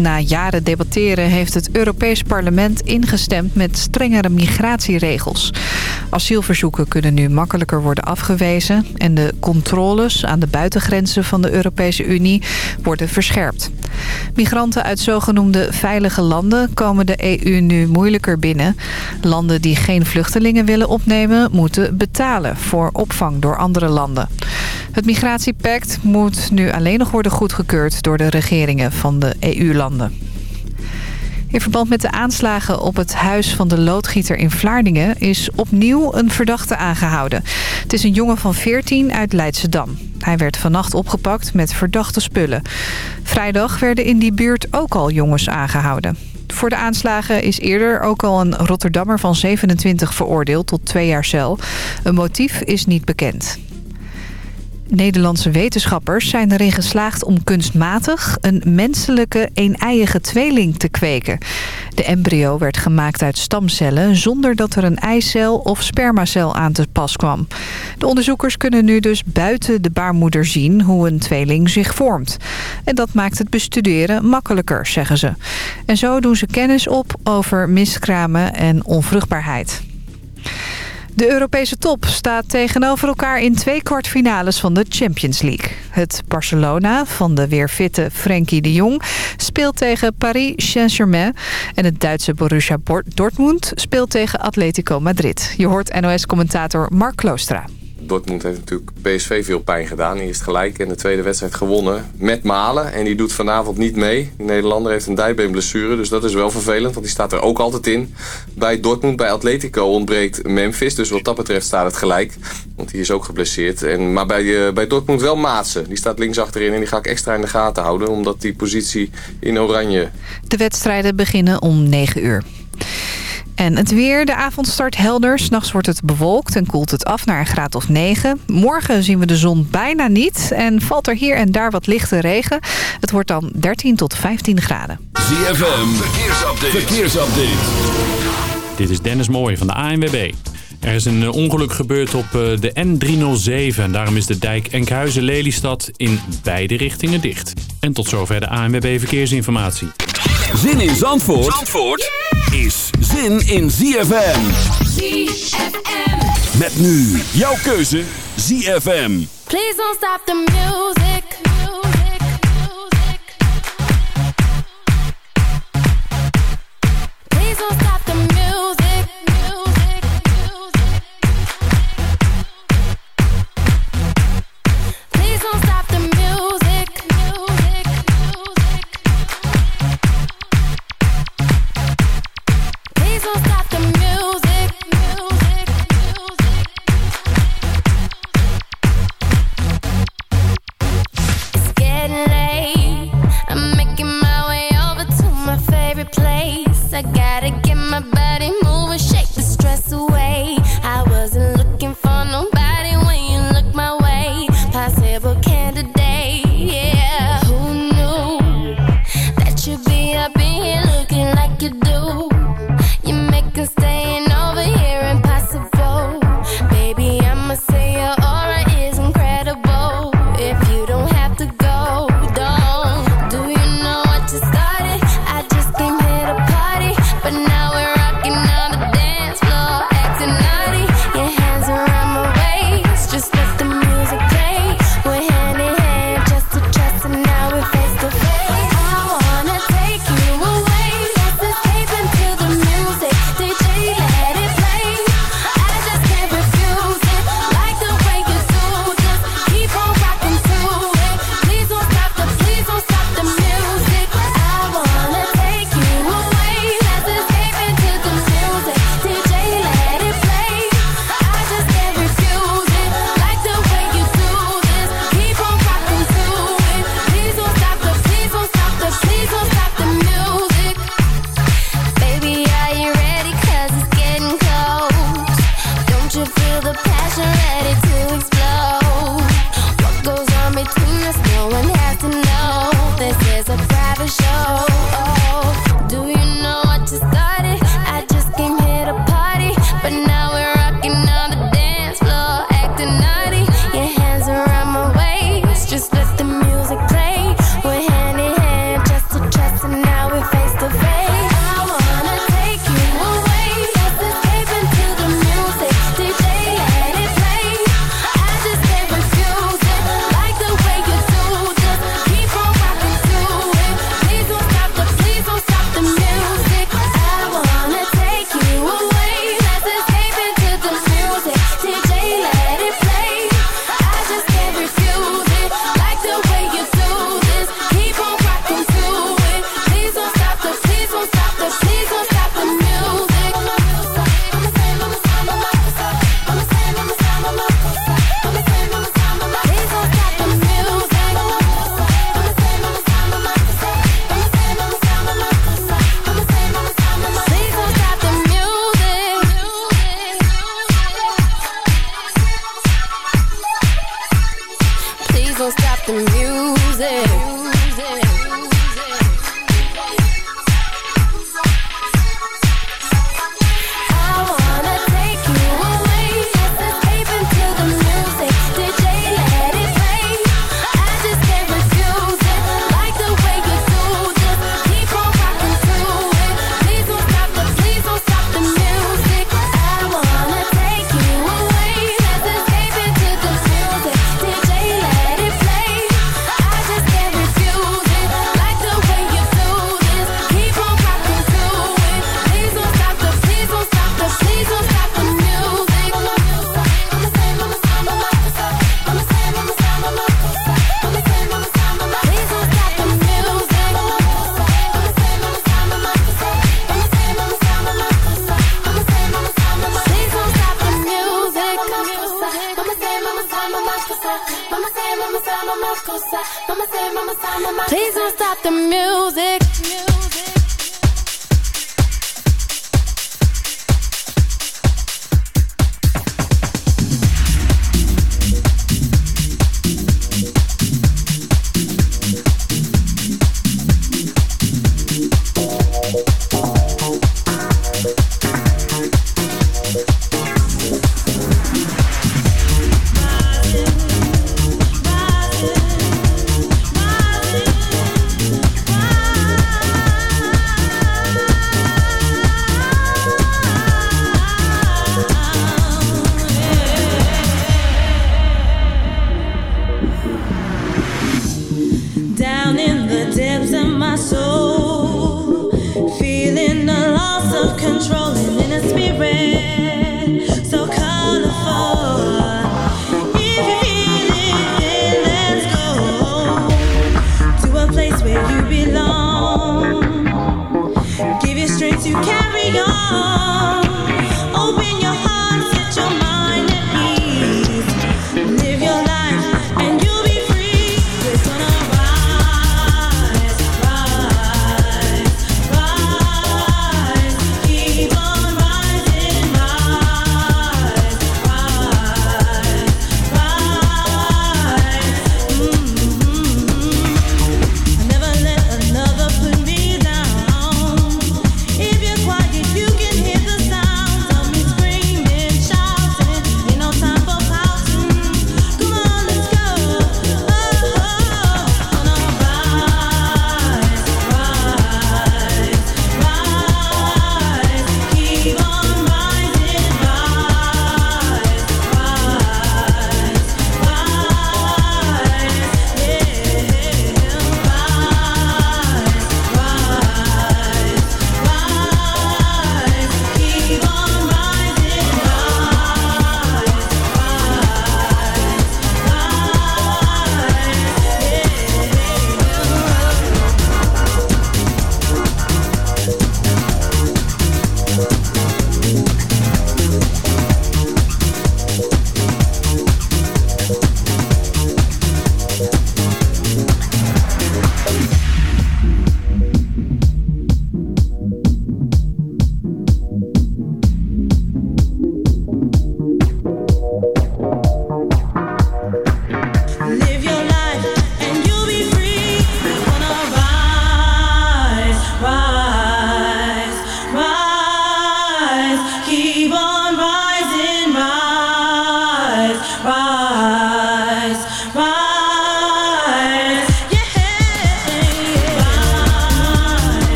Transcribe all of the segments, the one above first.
Na jaren debatteren heeft het Europees Parlement ingestemd met strengere migratieregels. Asielverzoeken kunnen nu makkelijker worden afgewezen... en de controles aan de buitengrenzen van de Europese Unie worden verscherpt. Migranten uit zogenoemde veilige landen komen de EU nu moeilijker binnen. Landen die geen vluchtelingen willen opnemen moeten betalen voor opvang door andere landen. Het migratiepact moet nu alleen nog worden goedgekeurd door de regeringen van de EU-landen. In verband met de aanslagen op het huis van de loodgieter in Vlaardingen... is opnieuw een verdachte aangehouden. Het is een jongen van 14 uit Leidschendam. Hij werd vannacht opgepakt met verdachte spullen. Vrijdag werden in die buurt ook al jongens aangehouden. Voor de aanslagen is eerder ook al een Rotterdammer van 27 veroordeeld tot twee jaar cel. Een motief is niet bekend. Nederlandse wetenschappers zijn erin geslaagd om kunstmatig een menselijke een-eiige tweeling te kweken. De embryo werd gemaakt uit stamcellen zonder dat er een eicel of spermacel aan te pas kwam. De onderzoekers kunnen nu dus buiten de baarmoeder zien hoe een tweeling zich vormt. En dat maakt het bestuderen makkelijker, zeggen ze. En zo doen ze kennis op over miskramen en onvruchtbaarheid. De Europese top staat tegenover elkaar in twee kwartfinales van de Champions League. Het Barcelona van de weer fitte Frenkie de Jong speelt tegen Paris Saint-Germain. En het Duitse Borussia Dortmund speelt tegen Atletico Madrid. Je hoort NOS-commentator Mark Kloostra. Dortmund heeft natuurlijk PSV veel pijn gedaan. Eerst gelijk en de tweede wedstrijd gewonnen met Malen. En die doet vanavond niet mee. De Nederlander heeft een dijbeenblessure, dus dat is wel vervelend. Want die staat er ook altijd in. Bij Dortmund, bij Atletico ontbreekt Memphis. Dus wat dat betreft staat het gelijk. Want die is ook geblesseerd. En, maar bij, uh, bij Dortmund wel Maatsen. Die staat links achterin en die ga ik extra in de gaten houden. Omdat die positie in oranje... De wedstrijden beginnen om 9 uur. En het weer, de avond start helder. S'nachts wordt het bewolkt en koelt het af naar een graad of 9. Morgen zien we de zon bijna niet en valt er hier en daar wat lichte regen. Het wordt dan 13 tot 15 graden. ZFM, verkeersupdate. verkeersupdate. Dit is Dennis Mooij van de ANWB. Er is een ongeluk gebeurd op eh, de N307 en daarom is de dijk Enkhuizen-Lelystad in beide richtingen dicht. En tot zover de ANWB Verkeersinformatie. Zin in Zandvoort, Zandvoort is zin in ZFM. ZFM. Met nu jouw keuze ZFM. Please don't stop the music,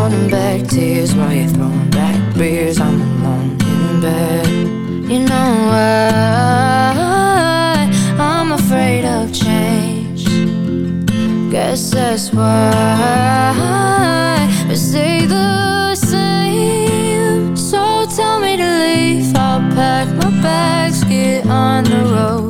holding back tears while you're throwing back beers. I'm alone in bed. You know why I'm afraid of change. Guess that's why we stay the same. So tell me to leave. I'll pack my bags, get on the road.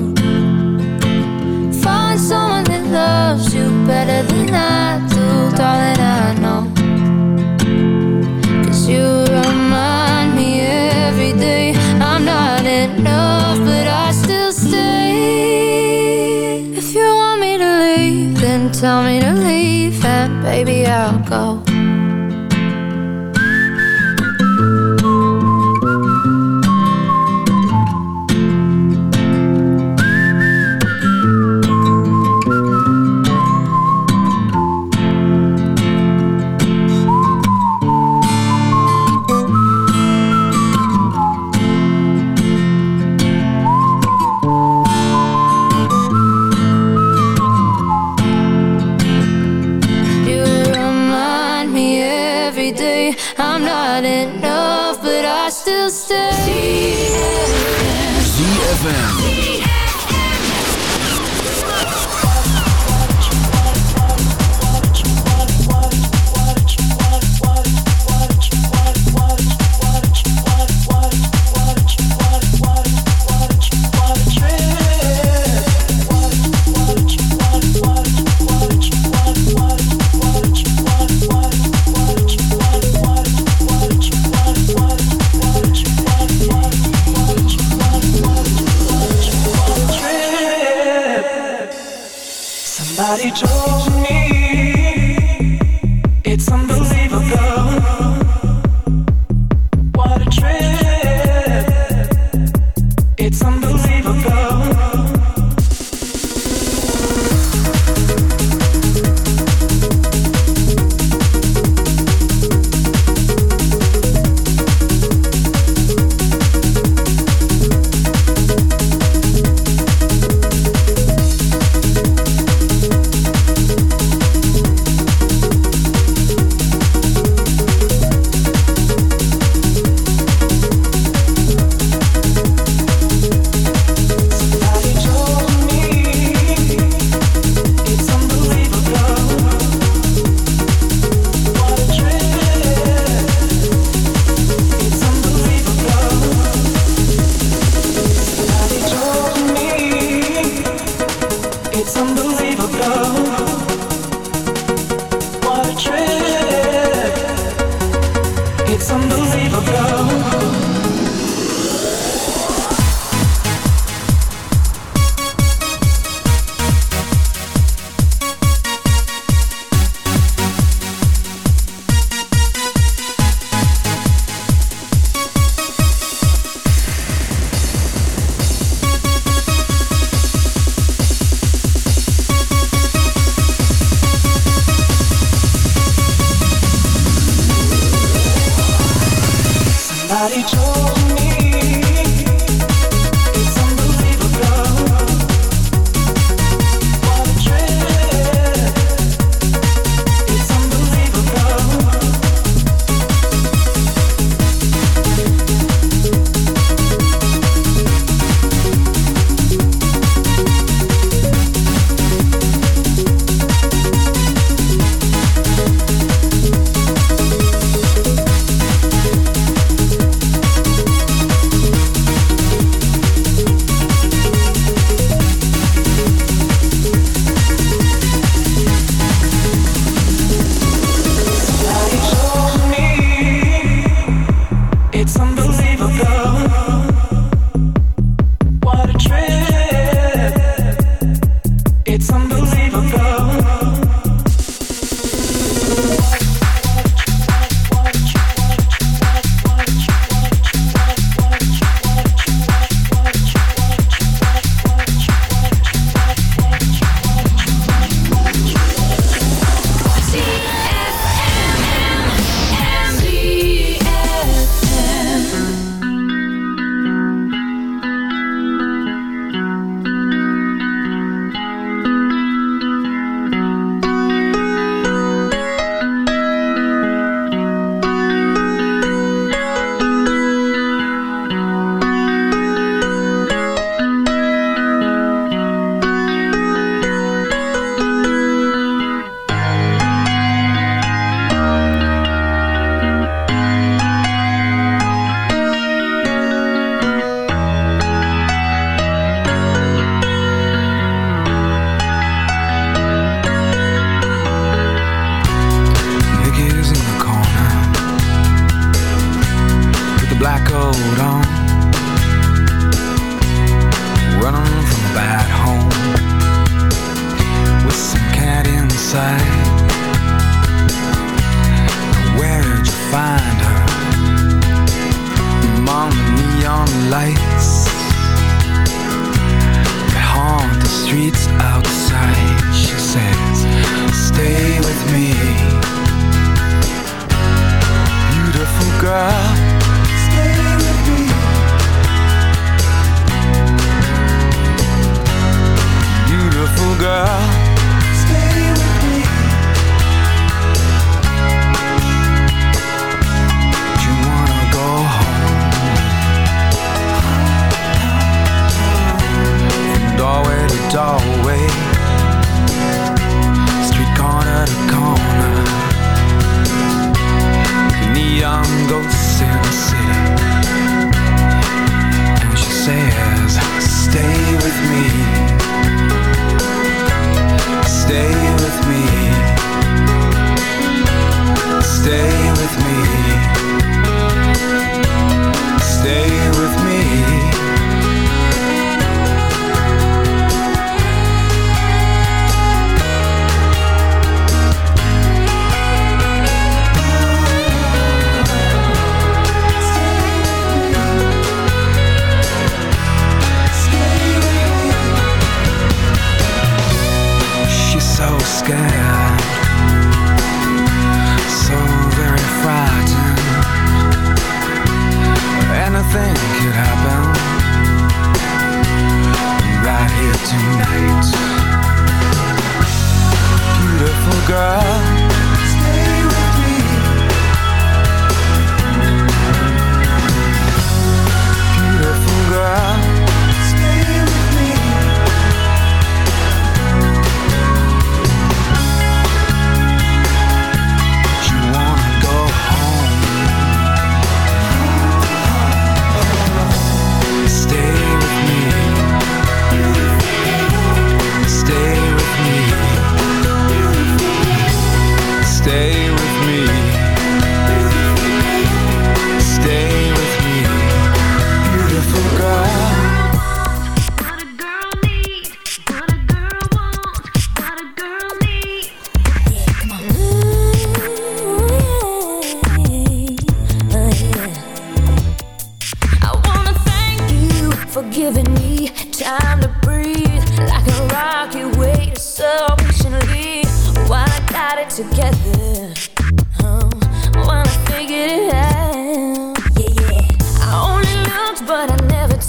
Do, that I know. Cause you remind me every day I'm not enough, but I still stay. If you want me to leave, then tell me to leave, and baby, I'll go. ZFM.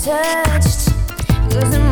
touched, losing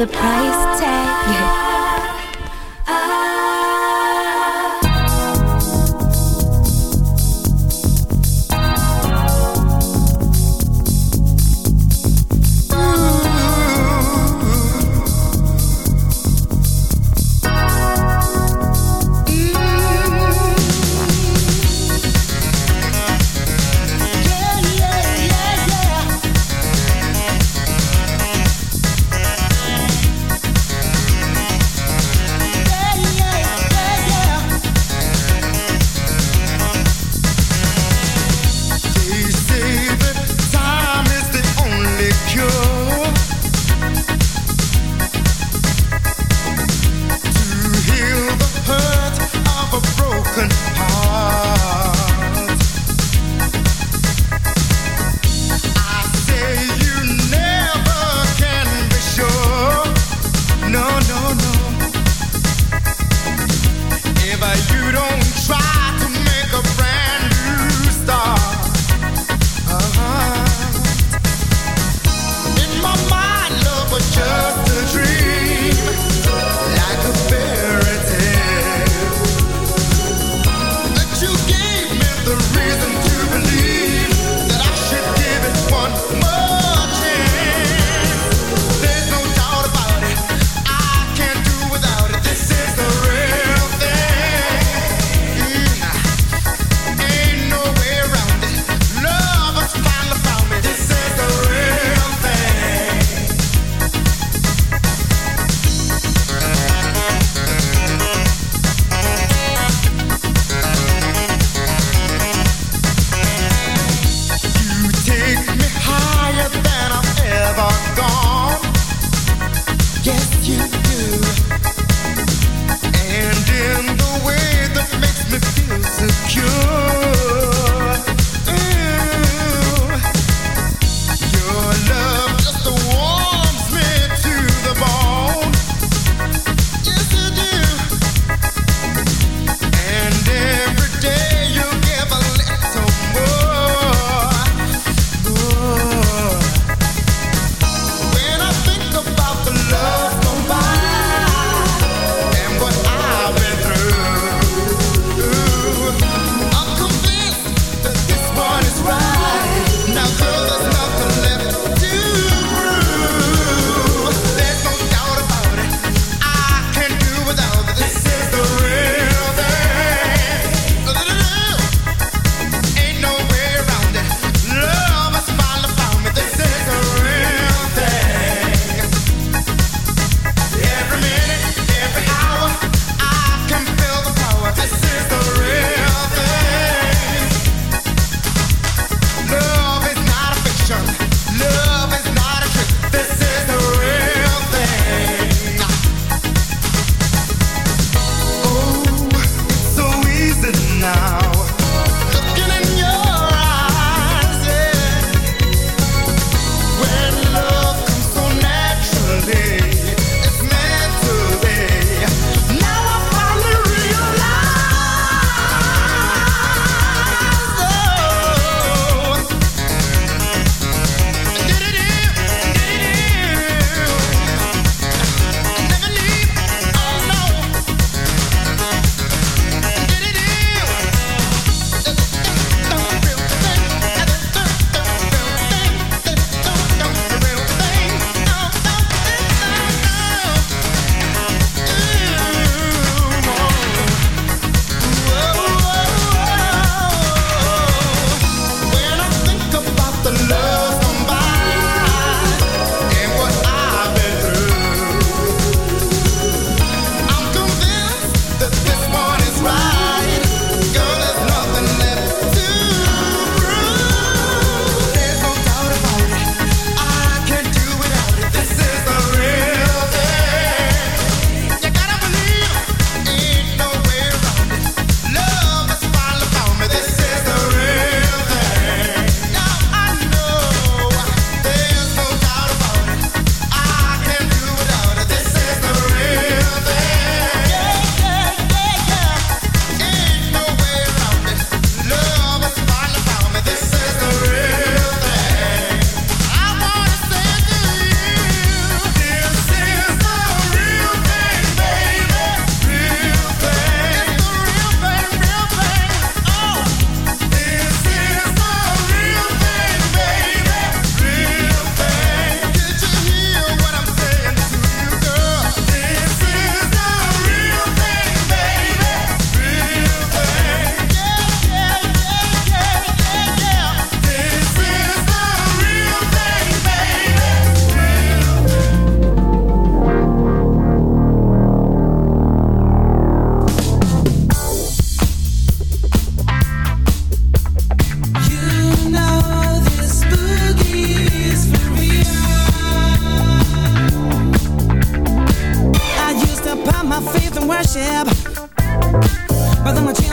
the price.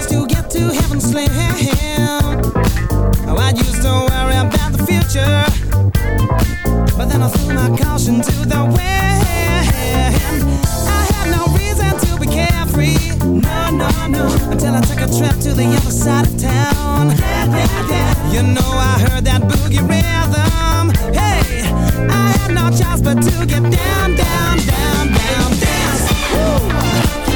to get to oh, I used to worry about the future, but then I threw my caution to the wind. I had no reason to be carefree, no, no, no, until I took a trip to the other side of town. You know I heard that boogie rhythm. Hey, I had no choice but to get down, down, down, down.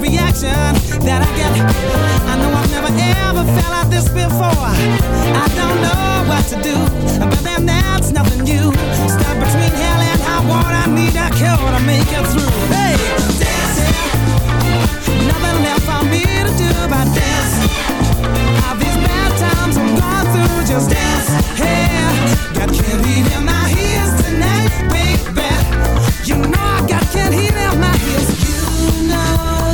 reaction that I get. I know I've never ever felt like this before. I don't know what to do, but then that's nothing new. Stuck between hell and high water, I need a cure to make it through. Hey, dancing, nothing left for me to do but dance. All these bad times I'm going through, just dance. Hey, got candy in my ears tonight, baby. You know I got candy in my ears. You know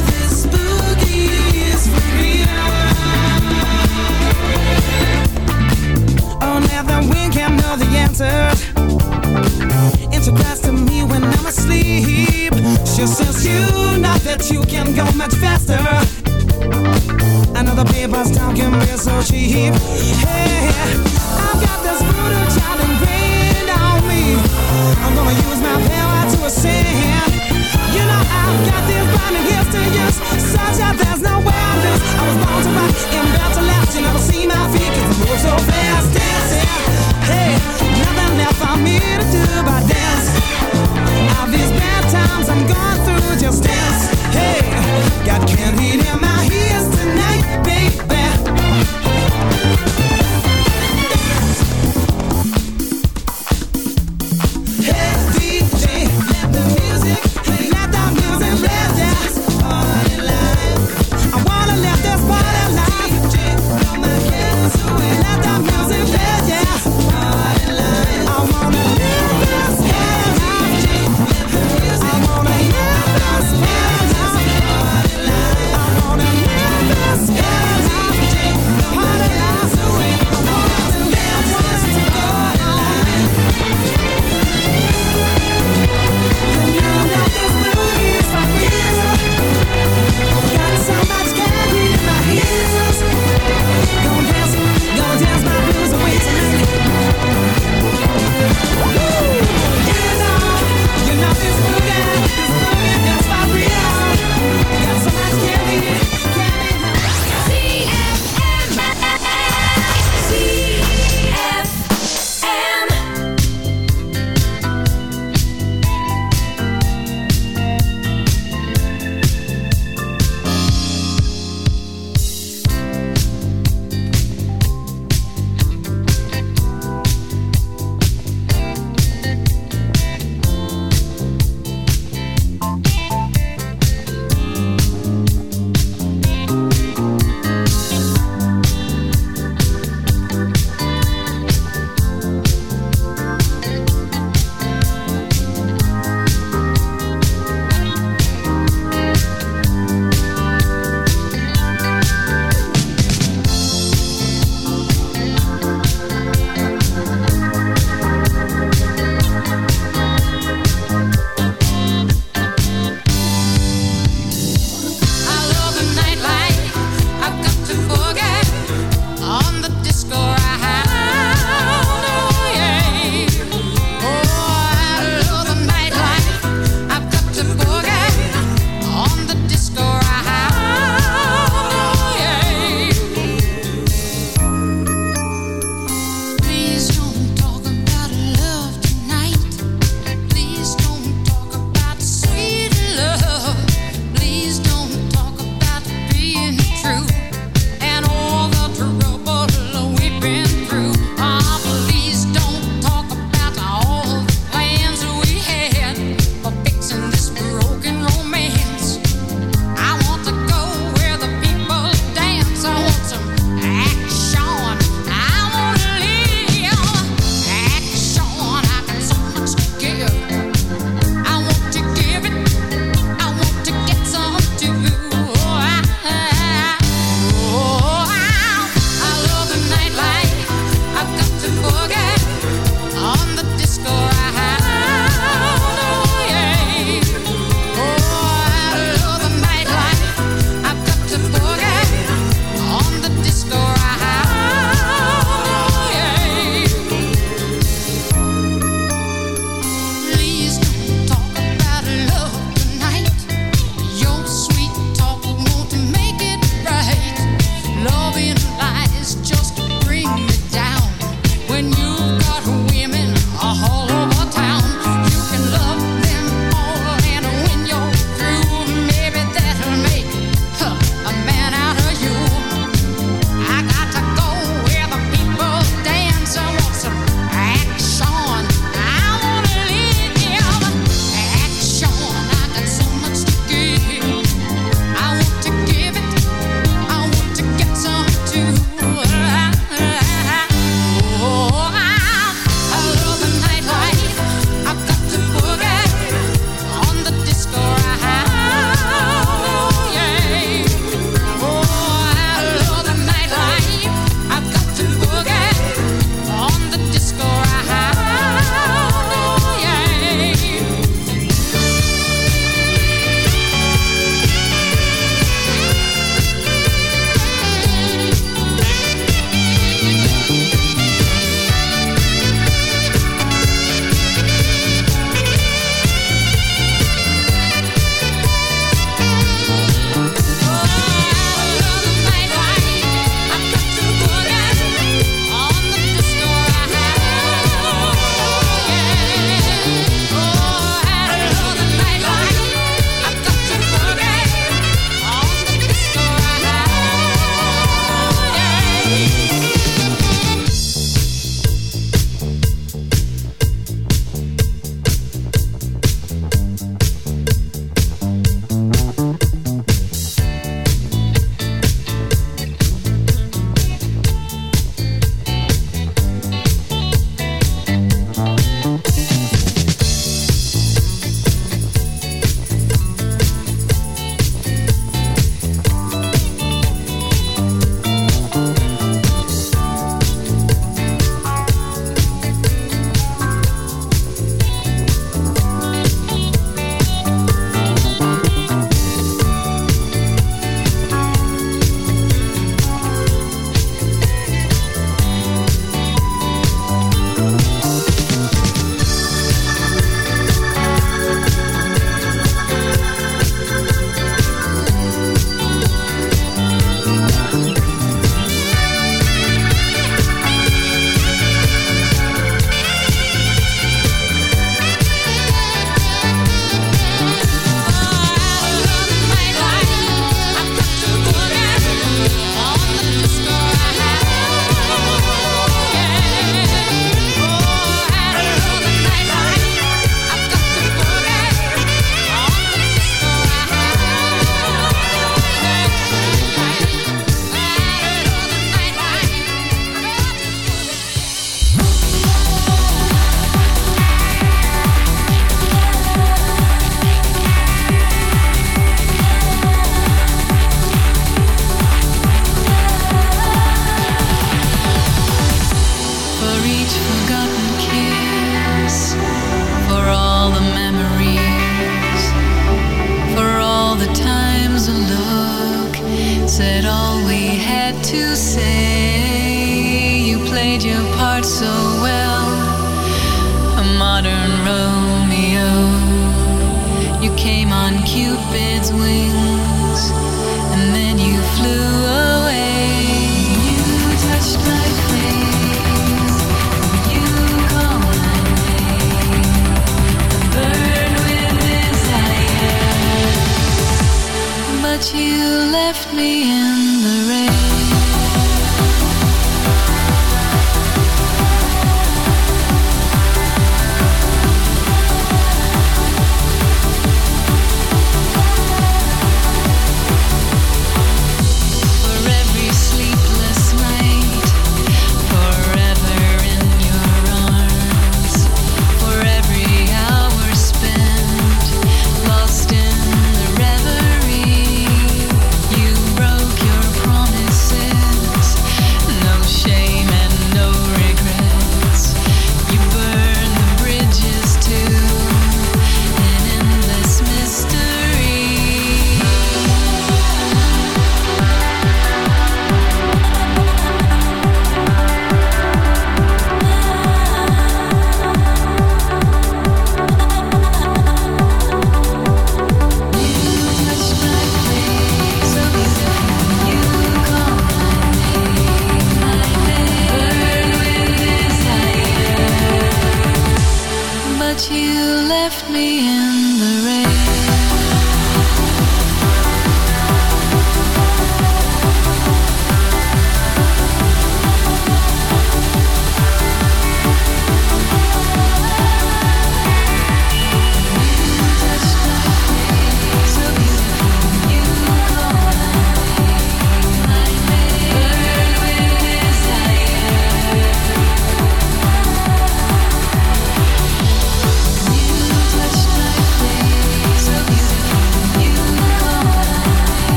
And she cries to me when I'm asleep. She says you know that you can go much faster. The papers talking real so cheap. Hey, I've got this voodoo child you flew away, you touched my face, you call my day bird witness I am, but you left me in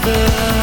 together.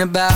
About.